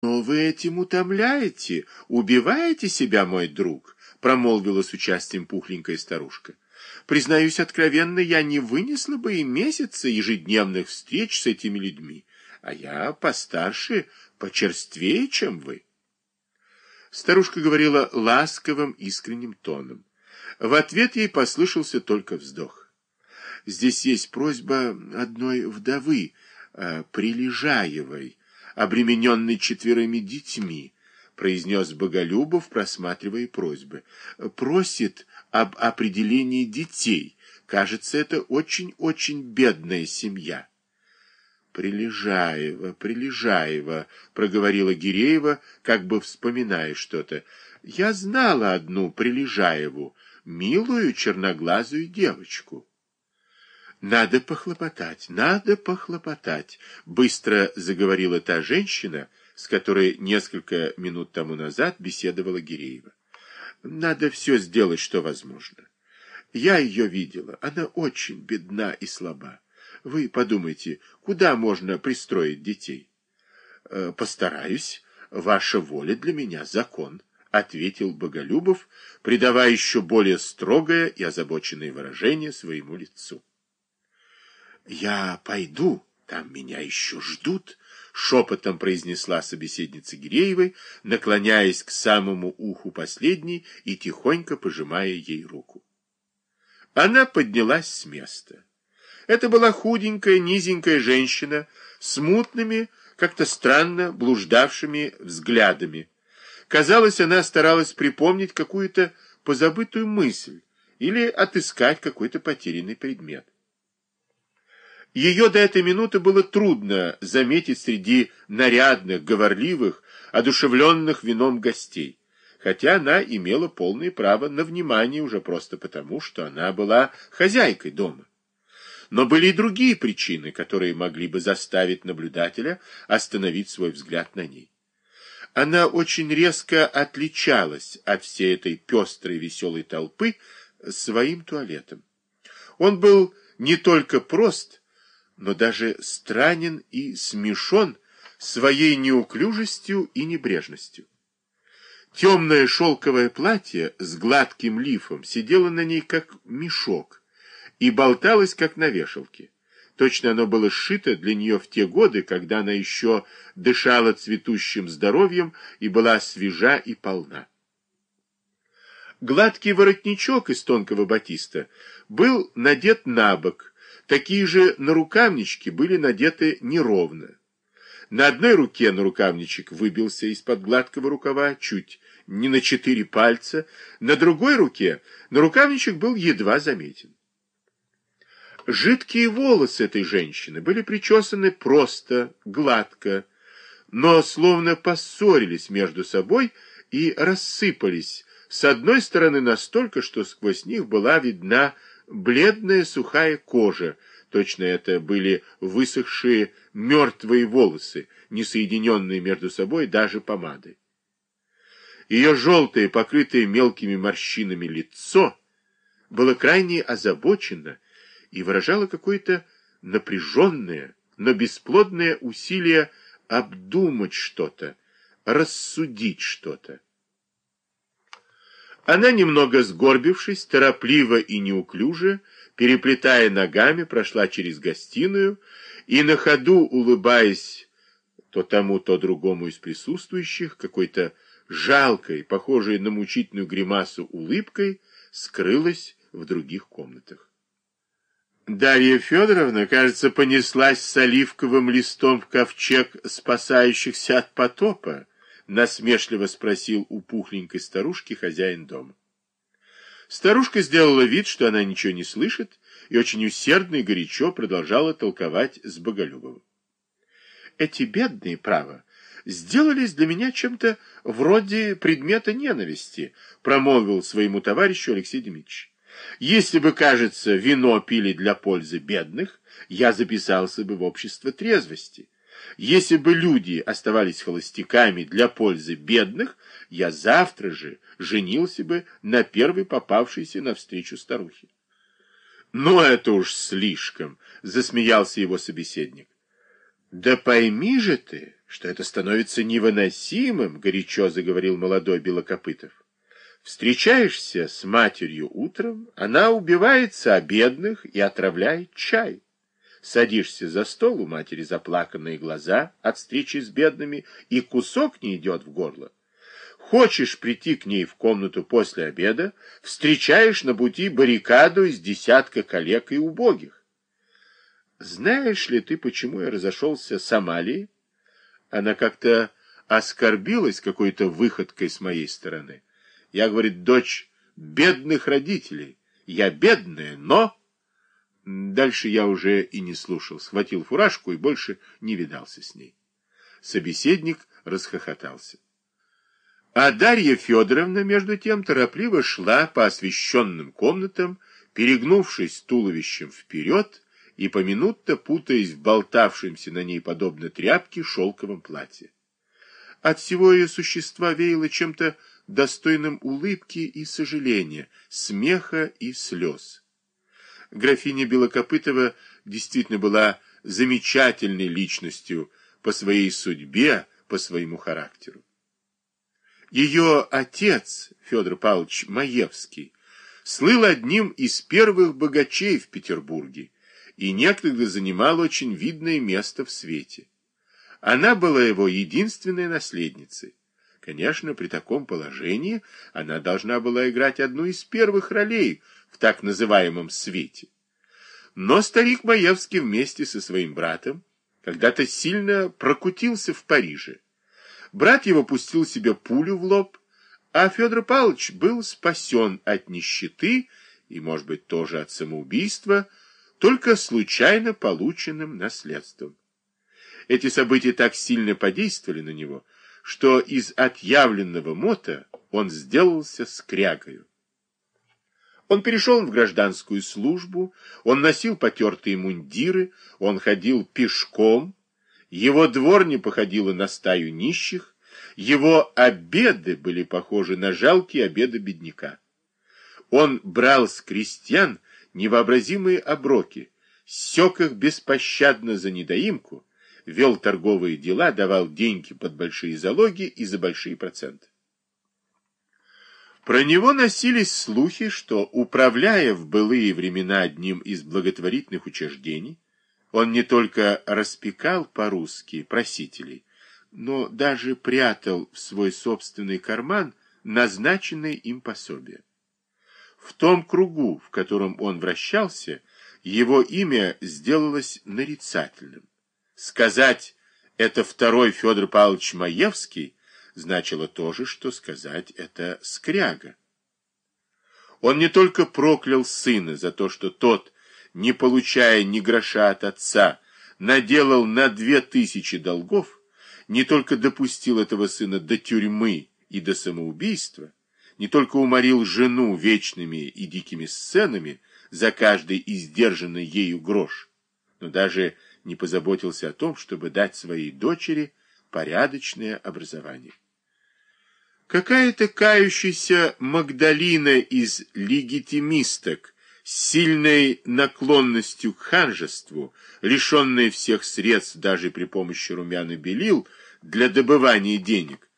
«Но вы этим утомляете, убиваете себя, мой друг», — промолвила с участием пухленькая старушка. «Признаюсь откровенно, я не вынесла бы и месяца ежедневных встреч с этими людьми, а я постарше, почерствее, чем вы». Старушка говорила ласковым, искренним тоном. В ответ ей послышался только вздох. «Здесь есть просьба одной вдовы, э, Прилежаевой, обремененный четверыми детьми, произнес Боголюбов, просматривая просьбы. Просит об определении детей. Кажется, это очень-очень бедная семья. Прилежаева, Прилежаева, проговорила Гиреева, как бы вспоминая что-то. Я знала одну Прилежаеву, милую черноглазую девочку. «Надо похлопотать, надо похлопотать», — быстро заговорила та женщина, с которой несколько минут тому назад беседовала Гиреева. «Надо все сделать, что возможно. Я ее видела, она очень бедна и слаба. Вы подумайте, куда можно пристроить детей?» «Э, «Постараюсь. Ваша воля для меня закон», — ответил Боголюбов, придавая еще более строгое и озабоченное выражение своему лицу. «Я пойду, там меня еще ждут», — шепотом произнесла собеседница Гиреевой, наклоняясь к самому уху последней и тихонько пожимая ей руку. Она поднялась с места. Это была худенькая, низенькая женщина с мутными, как-то странно блуждавшими взглядами. Казалось, она старалась припомнить какую-то позабытую мысль или отыскать какой-то потерянный предмет. Ее до этой минуты было трудно заметить среди нарядных, говорливых, одушевленных вином гостей, хотя она имела полное право на внимание уже просто потому, что она была хозяйкой дома. Но были и другие причины, которые могли бы заставить наблюдателя остановить свой взгляд на ней. Она очень резко отличалась от всей этой пестрой веселой толпы своим туалетом. Он был не только прост, но даже странен и смешон своей неуклюжестью и небрежностью. Темное шелковое платье с гладким лифом сидело на ней как мешок и болталось как на вешалке. Точно оно было сшито для нее в те годы, когда она еще дышала цветущим здоровьем и была свежа и полна. Гладкий воротничок из тонкого батиста был надет на бок, Такие же нарукавнички были надеты неровно. На одной руке нарукавничек выбился из-под гладкого рукава чуть не на четыре пальца, на другой руке нарукавничек был едва заметен. Жидкие волосы этой женщины были причесаны просто, гладко, но словно поссорились между собой и рассыпались с одной стороны настолько, что сквозь них была видна бледная сухая кожа, точно это были высохшие мертвые волосы, не соединенные между собой даже помадой. Ее желтое, покрытое мелкими морщинами лицо было крайне озабочено и выражало какое-то напряженное, но бесплодное усилие обдумать что-то, рассудить что-то. Она, немного сгорбившись, торопливо и неуклюже, переплетая ногами, прошла через гостиную и на ходу, улыбаясь то тому, то другому из присутствующих, какой-то жалкой, похожей на мучительную гримасу улыбкой, скрылась в других комнатах. Дарья Федоровна, кажется, понеслась с оливковым листом в ковчег спасающихся от потопа, насмешливо спросил у пухленькой старушки хозяин дома. Старушка сделала вид, что она ничего не слышит, и очень усердно и горячо продолжала толковать с Боголюбовым. Эти бедные, право, сделались для меня чем-то вроде предмета ненависти, промолвил своему товарищу Алексей Дмитриевич. Если бы, кажется, вино пили для пользы бедных, я записался бы в общество трезвости. Если бы люди оставались холостяками для пользы бедных, я завтра же женился бы на первой попавшейся навстречу старухе. «Ну, это уж слишком!» — засмеялся его собеседник. Да пойми же ты, что это становится невыносимым, горячо заговорил молодой Белокопытов. Встречаешься с матерью утром, она убивается о бедных и отравляет чай. Садишься за стол, у матери заплаканные глаза от встречи с бедными, и кусок не идет в горло. Хочешь прийти к ней в комнату после обеда, встречаешь на пути баррикаду из десятка коллег и убогих. Знаешь ли ты, почему я разошелся с Амалией? Она как-то оскорбилась какой-то выходкой с моей стороны. Я, говорит, дочь бедных родителей. Я бедная, но... Дальше я уже и не слушал. Схватил фуражку и больше не видался с ней. Собеседник расхохотался. А Дарья Федоровна, между тем, торопливо шла по освещенным комнатам, перегнувшись туловищем вперед и поминутно путаясь в болтавшемся на ней подобно тряпке шелковом платье. От всего ее существа веяло чем-то достойным улыбки и сожаления, смеха и слез. Графиня Белокопытова действительно была замечательной личностью по своей судьбе, по своему характеру. Ее отец, Федор Павлович Маевский, слыл одним из первых богачей в Петербурге и некогда занимал очень видное место в свете. Она была его единственной наследницей. Конечно, при таком положении она должна была играть одну из первых ролей в так называемом свете. Но старик Маевский вместе со своим братом когда-то сильно прокутился в Париже. Брат его пустил себе пулю в лоб, а Федор Павлович был спасен от нищеты и, может быть, тоже от самоубийства, только случайно полученным наследством. Эти события так сильно подействовали на него, что из отъявленного мота он сделался скрягою. Он перешел в гражданскую службу, он носил потертые мундиры, он ходил пешком, его двор не походило на стаю нищих, его обеды были похожи на жалкие обеды бедняка. Он брал с крестьян невообразимые оброки, сек их беспощадно за недоимку, вел торговые дела, давал деньги под большие залоги и за большие проценты. Про него носились слухи, что, управляя в былые времена одним из благотворительных учреждений, он не только распекал по-русски просителей, но даже прятал в свой собственный карман назначенные им пособия. В том кругу, в котором он вращался, его имя сделалось нарицательным. Сказать «это второй Федор Павлович Маевский» значило то же, что сказать «это скряга». Он не только проклял сына за то, что тот не получая ни гроша от отца, наделал на две тысячи долгов, не только допустил этого сына до тюрьмы и до самоубийства, не только уморил жену вечными и дикими сценами за каждый издержанный ею грош, но даже не позаботился о том, чтобы дать своей дочери порядочное образование. Какая-то кающаяся Магдалина из легитимисток сильной наклонностью к ханжеству, лишенная всех средств даже при помощи румян и белил для добывания денег,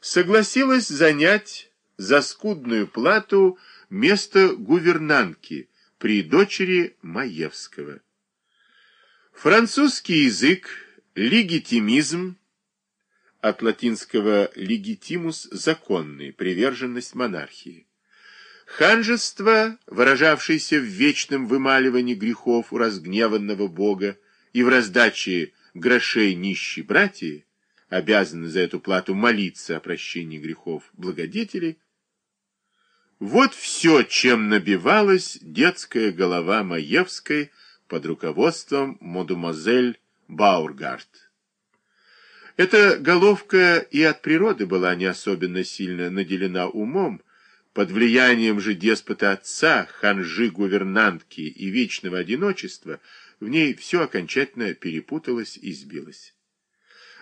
согласилась занять за скудную плату место гувернантки при дочери Маевского. Французский язык, легитимизм, от латинского «legitimus» – законный, приверженность монархии. Ханжество, выражавшееся в вечном вымаливании грехов у разгневанного Бога и в раздаче грошей нищей братьи, обязаны за эту плату молиться о прощении грехов благодетелей, вот все, чем набивалась детская голова Маевской под руководством мадемуазель Баургард. Эта головка и от природы была не особенно сильно наделена умом, под влиянием же деспота отца, ханжи-гувернантки и вечного одиночества в ней все окончательно перепуталось и сбилось.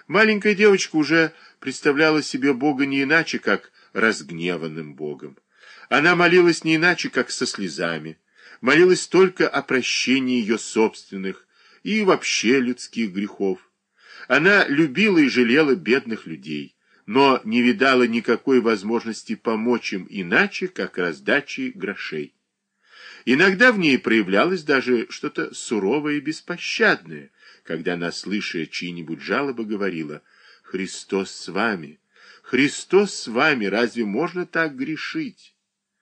Маленькая девочка уже представляла себе Бога не иначе, как разгневанным Богом. Она молилась не иначе, как со слезами, молилась только о прощении ее собственных и вообще людских грехов. Она любила и жалела бедных людей, но не видала никакой возможности помочь им иначе, как раздачей грошей. Иногда в ней проявлялось даже что-то суровое и беспощадное, когда она, слыша чьи-нибудь жалобы, говорила «Христос с вами! Христос с вами! Разве можно так грешить?»